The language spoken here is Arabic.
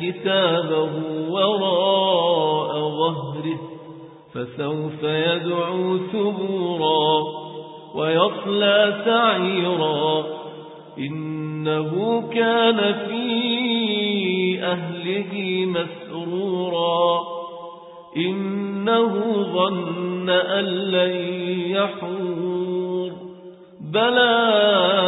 كتابه وراء ظهره فسوف يدعو ثبورا ويصلى سعيرا. إنه كان في أهله مسرورا. إنه ظن أن لن يحور. بلى